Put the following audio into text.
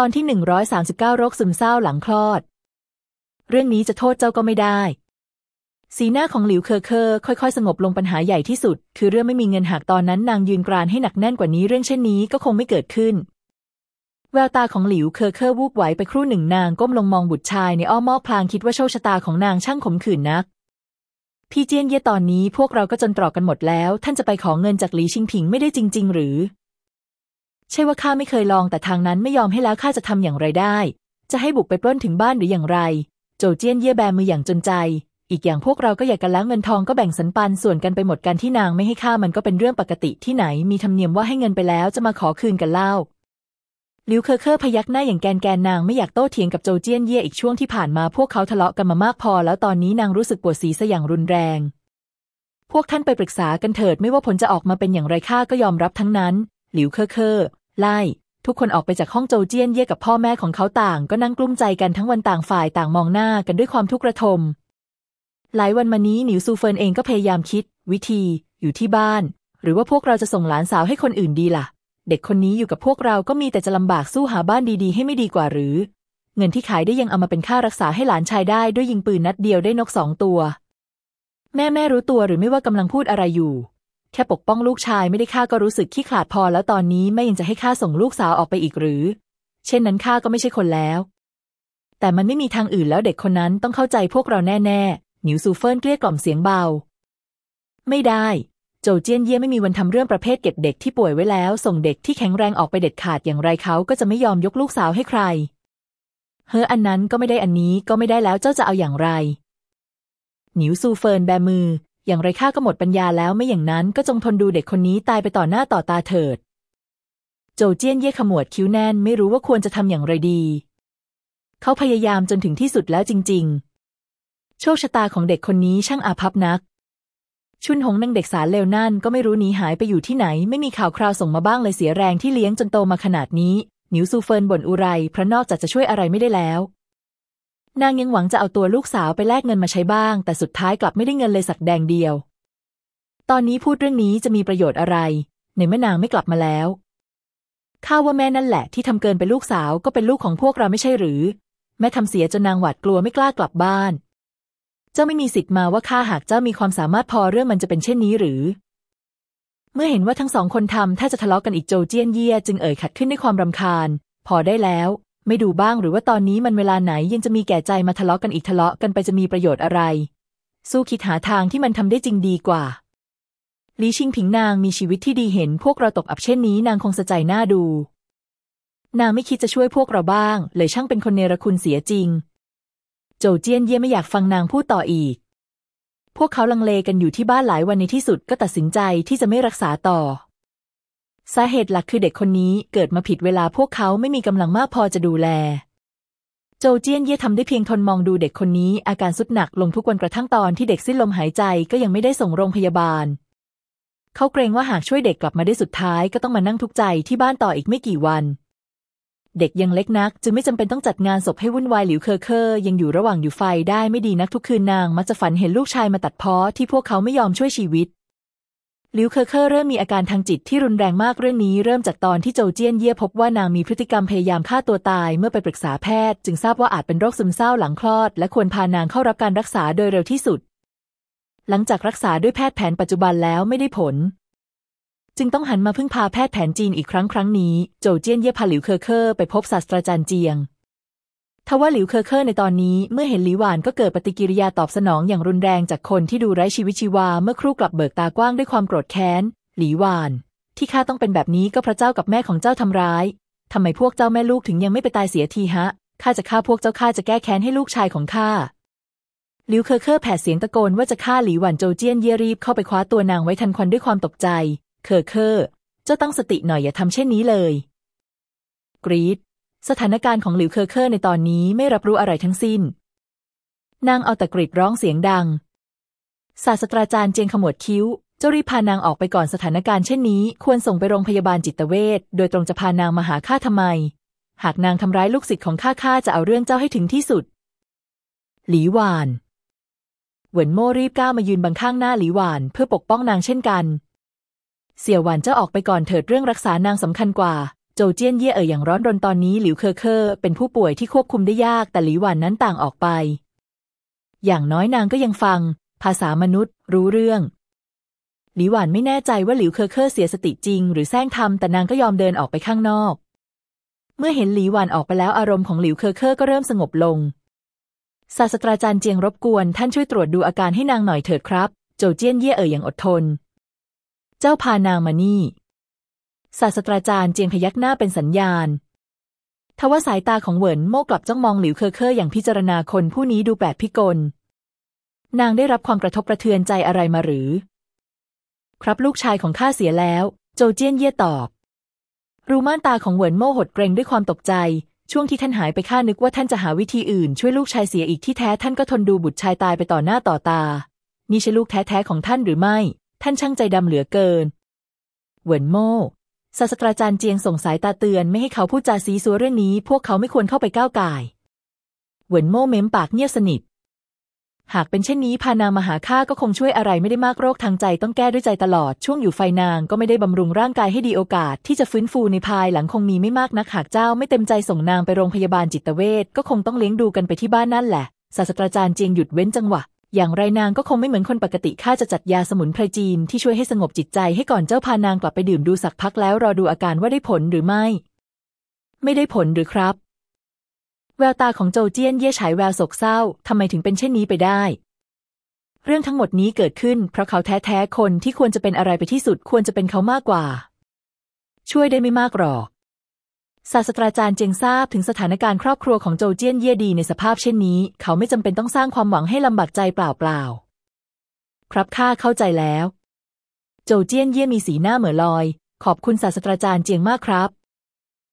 ตอนที่ 139 โรคซึมเศร้าหลังคลอด เรื่องนี้จะโทษเจ้าก็ไม่ได้ สีหน้าของหลิวเคอเคอค่อยๆ สงบลงปัญหาใหญ่ที่สุด คือเรื่องไม่มีเงินหากตอนนั้นนางยืนกรานให้หนักแน่นกว่านี้เรื่องเช่นนี้ก็คงไม่เกิดขึ้น แววตาของหลิวเคอเคอวูบไหวไปครู่หนึ่งนางก้มลงมองบุตรชายในอ้อมมอกพลางคิดว่าโชคชะตาของนางช่างขมขื่นนัก พี่เจียนเย่ตอนนี้พวกเราก็จนตรอกกันหมดแล้ว ท่านจะไปขอเงินจากหลีชิงผิงไม่ได้จริง ๆ หรือ ใช่ว่าข้าไม่เคยลองแต่ทางนั้นไม่ยอมให้แล้วข้าจะทำอย่างไรได้ จะให้บุกไปปล้นถึงบ้านหรืออย่างไร โจเจี้ยนเย่แบมืออย่างจนใจ อีกอย่างพวกเราก็หย่ากันแล้วเงินทองก็แบ่งสันปันส่วนกันไปหมดกันที่นางไม่ให้ข้ามันก็เป็นเรื่องปกติที่ไหนมีธรรมเนียมว่าให้เงินไปแล้วจะมาขอคืนกันเล่าลิวเคอเคอร์พยักหน้าอย่างแกนแกนนางไม่อยากโต้เถียงกับโจเจี้ยนเย่อีกช่วงที่ผ่านมาพวกเขาทะเลาะกันมามากพอ แล้วตอนนี้นางรู้สึกปวดศีรษะอย่างรุนแรง พวกท่านไปปรึกษากันเถิดไม่ว่าผลจะออกมาเป็นอย่างไรข้าก็ยอมรับทั้งนั้น หลิวเคอเคอไล่ ทุกคนออกไปจากห้องโจเจี้ยนเย่กับพ่อแม่ของเขาต่าง ก็นั่งกลุ้มใจกันทั้งวันต่างฝ่ายต่างมองหน้ากันด้วยความทุกข์ระทม หลายวันมานี้หนิวซูเฟินเองก็พยายามคิด วิธีอยู่ที่บ้าน หรือว่าพวกเราจะส่งหลานสาวให้คนอื่นดีล่ะ เด็กคนนี้อยู่กับพวกเราก็มีแต่จะลำบากสู้หาบ้านดีๆ ให้ไม่ดีกว่าหรือ เงินที่ขายได้ยังเอามาเป็นค่ารักษาให้หลานชายได้ด้วยยิงปืนนัดเดียวได้นกสองตัว แม่แม่รู้ตัวหรือไม่ว่ากำลังพูดอะไรอยู่ แค่ปกป้องลูกชายไม่ได้ข้าก็รู้สึกขี้ขลาดพอแล้วตอนนี้แม่ยังจะให้ข้าส่งลูกสาวออกไปอีกหรือ เช่นนั้นข้าก็ไม่ใช่คนแล้ว แต่มันไม่มีทางอื่นแล้วเด็กคนนั้นต้องเข้าใจพวกเราแน่ๆหนิวซูเฟินเกลี้ยกล่อมเสียงเบา ไม่ได้ โจเจี้ยนเย่ไม่มีวันทำเรื่องประเภทเก็บเด็กที่ป่วยไว้แล้ว ส่งเด็กที่แข็งแรงออกไปเด็ดขาดอย่างไรเขาก็จะไม่ยอมยกลูกสาวให้ใคร เฮ้ออันนั้นก็ไม่ได้อันนี้ก็ไม่ได้แล้วเจ้าจะเอาอย่างไรหนิวซูเฟินแบมือ อย่างไรข้าก็หมดปัญญาแล้วไม่อย่างนั้นก็จงทนดูเด็กคนนี้ตายไปต่อหน้าต่อตาเถิด โจเจี้ยนเย่ขมวดคิ้วแน่นไม่รู้ว่าควรจะทำอย่างไรดี เขาพยายามจนถึงที่สุดแล้วจริง ๆ โชคชะตาของเด็กคนนี้ช่างอาภัพนัก ชุนหงนางเด็กสารเลวนั่นก็ไม่รู้หนีหายไปอยู่ที่ไหน ไม่มีข่าวคราวส่งมาบ้างเลยเสียแรงที่เลี้ยงจนโตมาขนาดนี้หนิวซูเฟินบ่นอุบเพราะนอกจากจะช่วยอะไรไม่ได้แล้ว นางยังหวังจะเอาตัวลูกสาวไปแลกเงินมาใช้บ้าง แต่สุดท้ายกลับไม่ได้เงินเลยสักแดงเดียว ตอนนี้พูดเรื่องนี้จะมีประโยชน์อะไร ในเมื่อนางไม่กลับมาแล้วข้าว่าแม่นั่นแหละ ที่ทำเกินเป็นลูกสาวก็เป็นลูกของพวกเราไม่ใช่หรือ แม่ทำเสียจนนางหวาดกลัวไม่กล้ากลับบ้าน เจ้าไม่มีสิทธิ์มาว่าข้าหากเจ้ามีความสามารถพอเรื่องมันจะเป็นเช่นนี้หรือ เมื่อเห็นว่าทั้งสองคนทำถ้าจะทะเลาะกันอีกโจเจี้ยนเยี่ยจึงเอ่ยขัดขึ้นด้วยความรำคาญ พอได้แล้ว ไม่ดูบ้างหรือว่าตอนนี้มันเวลาไหนยังจะมีแก่ใจมาทะเลาะกันอีกทะเลาะกันไปจะมีประโยชน์อะไร สู้คิดหาทางที่มันทำได้จริงดีกว่าลีชิงผิงนางมีชีวิตที่ดีเห็นพวกเราตกอับเช่นนี้นางคงสะใจหน้าดู นางไม่คิดจะช่วยพวกเราบ้าง เลยช่างเป็นคนเนรคุณเสียจริง โจเจี้ยนเย่ไม่อยากฟังนางพูดต่ออีก พวกเขาลังเลกันอยู่ที่บ้านหลายวันในที่สุดก็ตัดสินใจที่จะไม่รักษาต่อ สาเหตุหลักคือเด็กคนนี้เกิดมาผิดเวลาพวกเขาไม่มีกำลังมากพอจะดูแล โจเจี้ยนเย่ทำได้เพียงทนมองดูเด็กคนนี้อาการสุดหนักลงทุกวันกระทั่งตอนที่เด็กสิ้นลมหายใจก็ยังไม่ได้ส่งโรงพยาบาล เขาเกรงว่าหากช่วยเด็กกลับมาได้สุดท้ายก็ต้องมานั่งทุกข์ใจที่บ้านต่ออีกไม่กี่วัน เด็กยังเล็กนัก จึงไม่จำเป็นต้องจัดงานศพให้วุ่นวายหลิวเคอเคอยังอยู่ระหว่างอยู่ไฟได้ไม่ดีนักทุกคืนนางมักจะฝันเห็นลูกชายมาตัดพ้อที่พวกเขาไม่ยอมช่วยชีวิต หลิวเคอเคอเริ่มมีอาการทางจิตที่รุนแรงมากเรื่องนี้เริ่มจากตอนที่โจเจี้ยนเย่พบว่านางมีพฤติกรรมพยายามฆ่าตัวตายเมื่อไปปรึกษาแพทย์ จึงทราบว่าอาจเป็นโรคซึมเศร้าหลังคลอด และควรพานางเข้ารับการรักษาโดยเร็วที่สุด หลังจากรักษาด้วยแพทย์แผนปัจจุบันแล้วไม่ได้ผล จึงต้องหันมาพึ่งพาแพทย์แผนจีนอีกครั้งครั้งนี้ โจเจี้ยนเย่พาหลิวเคอเคอไปพบศาสตราจารย์เจียง ทว่าหลิวเคอเคอร์ในตอนนี้เมื่อเห็นหลีหวานก็เกิดปฏิกิริยาตอบสนองอย่างรุนแรงจากคนที่ดูไร้ชีวิตชีวา เมื่อครู่กลับเบิกตากว้างด้วยความโกรธแค้น หลีหวาน ที่ข้าต้องเป็นแบบนี้ก็เพราะเจ้ากับแม่ของเจ้าทำร้ายทำไมพวกเจ้าแม่ลูกถึงยังไม่ไปตายเสียทีฮะข้าจะฆ่าพวกเจ้าข้าจะแก้แค้นให้ลูกชายของข้าหลิวเคอเคอร์แผดเสียงตะโกนว่าจะฆ่าหลีหวานโจเจี้ยนเย่รีบเข้าไปคว้าตัวนางไว้ทันควันด้วยความตกใจ เคอเคอร์เจ้าตั้งสติหน่อยอย่าทำเช่นนี้เลย กรี๊ด สถานการณ์ของหลิวเคอเคอร์ในตอนนี้ไม่รับรู้อะไรทั้งสิ้น นางเอาแต่กรีดร้องเสียงดัง ศาสตราจารย์เจียงขมวดคิ้วเจ้ารีบพานางออกไปก่อนสถานการณ์เช่นนี้ ควรส่งไปโรงพยาบาลจิตเวชโดยตรงจะพานางมาหาข้าทำไม หากนางทำร้ายลูกศิษย์ของข้าข้าจะเอาเรื่องเจ้าให้ถึงที่สุด หลีหวาน เหวินโม่รีบก้าวมายืนบังข้างหน้าหลีหวาน เพื่อปกป้องนางเช่นกัน เสี่ยวหวานเจ้าออกไปก่อนเถิดเรื่องรักษานางสำคัญกว่า โจเจี้ยนเย่เอ่ยอย่างร้อนรนตอนนี้หลิวเคอเคอร์เป็นผู้ป่วยที่ควบคุมได้ยากแต่หลีหวานนั้นต่างออกไป อย่างน้อยนางก็ยังฟัง ภาษามนุษย์ รู้เรื่อง หลีหวันไม่แน่ใจว่าหลิวเคอเคอร์เสียสติจริง หรือแสร้งทำแต่นางก็ยอมเดินออกไปข้างนอก เมื่อเห็นหลีหวานออกไปแล้วอารมณ์ของหลิวเคอเคอร์ก็เริ่มสงบลงศาสตราจารย์เจียงรบกวนท่านช่วยตรวจดูอาการให้นางหน่อยเถิดครับ โจเจี้ยนเย่เอ่ยอย่างอดทน เจ้าพานางมานี่ ศาสตราจารย์เจียงพยักหน้าเป็นสัญญาณ ทว่าสายตาของเหวินโม่กลับจ้องมองหลิวเคอเคออย่างพิจารณาคนผู้นี้ดูแปลกพิกล นางได้รับความกระทบกระเทือนใจอะไรมาหรือ ครับลูกชายของข้าเสียแล้ว โจเจี้ยนเย่ตอบ รูม่านตาของเหวินโม่หดเกรงด้วยความตกใจ ช่วงที่ท่านหายไปข้านึกว่าท่านจะหาวิธีอื่นช่วยลูกชายเสียอีกที่แท้ท่านก็ทนดูบุตรชายตายไปต่อหน้าต่อตา นี่ใช่ลูกแท้ๆของท่านหรือไม่ ท่านช่างใจดำเหลือเกิน เหวินโม่ ศาสตราจารย์เจียงส่งสายตาเตือนไม่ให้เขาพูดจาซี้ซั้วเรื่องนี้ พวกเขาไม่ควรเข้าไปก้าวก่ายเหวินโม่เม้มปากเงียบสนิท หากเป็นเช่นนี้พานางมาหาข้าก็คงช่วยอะไรไม่ได้มากโรคทางใจต้องแก้ด้วยใจตลอดช่วงอยู่ไฟนางก็ไม่ได้บำรุงร่างกายให้ดีโอกาส ที่จะฟื้นฟูในภายหลังคงมีไม่มากนักหากเจ้าไม่เต็มใจส่งนางไปโรงพยาบาลจิตเวชก็คงต้องเลี้ยงดูกันไปที่บ้านนั่นแหละศาสตราจารย์เจียงหยุดเว้นจังหวะ อย่างไรนางก็คงไม่เหมือนคนปกติข้าจะจัดยาสมุนไพรจีนที่ช่วยให้สงบจิตใจให้ก่อนเจ้าพานางกลับไปดื่มดูสักพักแล้วรอดูอาการว่าได้ผลหรือไม่ ไม่ได้ผลหรือครับ แววตาของโจเจี้ยนเย่ฉายแววโศกเศร้าทำไมถึงเป็นเช่นนี้ไปได้ เรื่องทั้งหมดนี้เกิดขึ้นเพราะเขาแท้ๆคนที่ควรจะเป็นอะไรไปที่สุดควรจะเป็นเขามากกว่า ช่วยได้ไม่มากหรอก ศาสตราจารย์เจงทราบถึงสถานการณ์ครอบครัวของโจเจี้ยนเย่ดีในสภาพเช่นนี้ เขาไม่จำเป็นต้องสร้างความหวังให้ลำบากใจเปล่าๆ ครับข้าเข้าใจแล้ว โจเจี้ยนเย่มีสีหน้าเหม่อลอย ขอบคุณศาสตราจารย์เจียงมากครับ